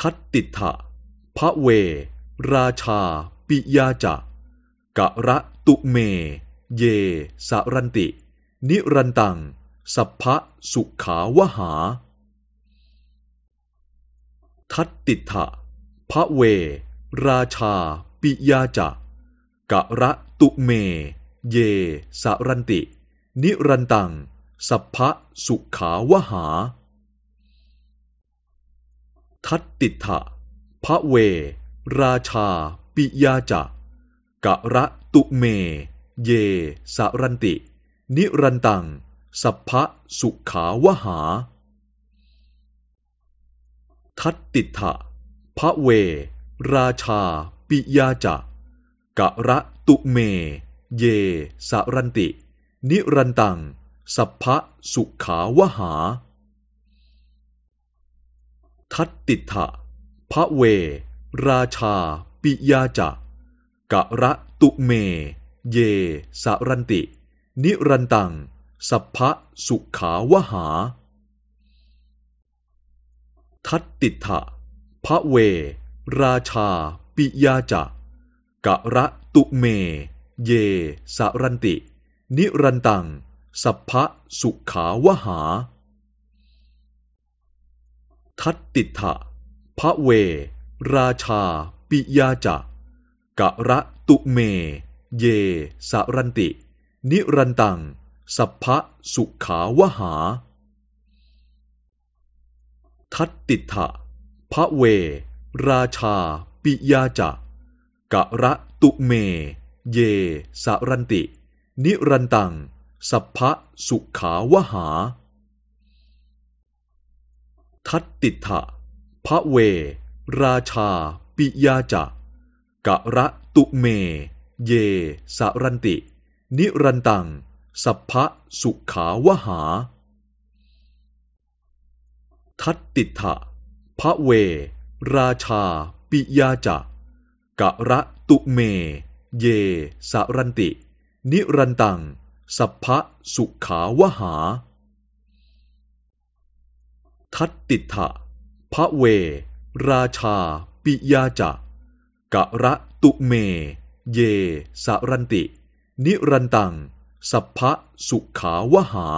ทัตติถะพระเว ราชา ปิยาจะกะระตุเม เย สารันติ นิรันตัง สัพพะสุขาวหา ทัตติถะพระเว ราชา ปิยาจะกะระตุเม เย สารันติ นิรันตัง สัพพะสุขาวหา ทัตติถะพระเว ราชา ปิยาจะกะระตุเม เย สารันติ นิรันตัง สัพพะสุขาวหา ทัตติถะพระเว ราชา ปิยาจะกะระตุเม เย สารันติ นิรันตัง สัพพะสุขาวหา ทัตติถะพระเว ราชา ปิยาจะกะระตุเม เย สารันติ นิรันตัง สัพพะสุขาวหา ทัตติถะพระเว ราชา ปิยาจะกะระตุเม เย สารันติ นิรันตัง สัพพะสุขาวหา ทัตติถะพระเว ราชา ปิยาจะกะระตุเม เย สารันติ นิรันตัง สัพพะสุขาวหา ทัตติถะพระเว ราชา ปิยาจะกะระตุเม เย สารันติ นิรันตัง สัพพะสุขาวหา ทัตติถะพระเว ราชา ปิยาจะกะระตุเม เย สารันติ นิรันตัง สัพพะสุขาวหา ทัตติถะพระเว ราชา ปิยาจะกะระตุเม เย สารันติ นิรันตัง สัพพะสุขาวหา ทัตติถะพระเว ราชา ปิยาจะกะระตุเม เย สารันติ นิรันตัง สัพพะสุขาวหา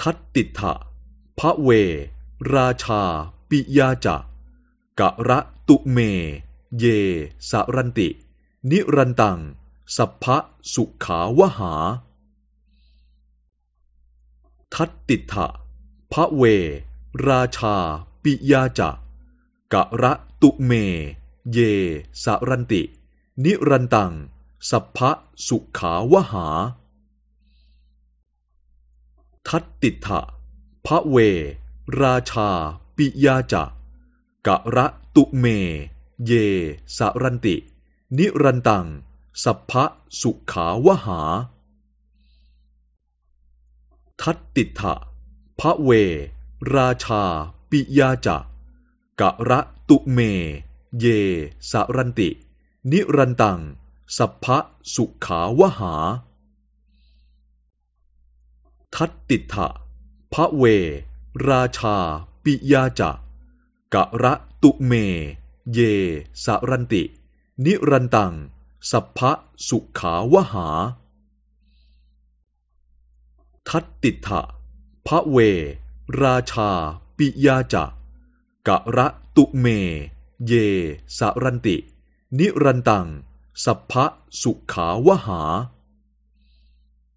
ทัตติถะพระเว ราชา ปิยาจะกะระตุเม เย สารันติ นิรันตัง สัพพะสุขาวหา ทัตติถะพระเว ราชา ปิยาจะกะระตุเม เย สารันติ นิรันตัง สัพพะสุขาวหา ทัตติถะพระเว ราชา ปิยาจะกะระตุเม เย สารันติ นิรันตัง สัพพะสุขาวหา ทัตติถะพระเว ราชา ปิยาจะกกะระตุเม เย สารันติ นิรันตัง สัพพะสุขาวหา ทัตติถะพระเว ราชา ปิยาจะกะระตุเม เย สารันติ นิรันตัง สัพพะสุขาวหา ทัตติถะพระเว ราชา ปิยาจะกะระตุเม เย สารันติ นิรันตัง สัพพะสุขาวหา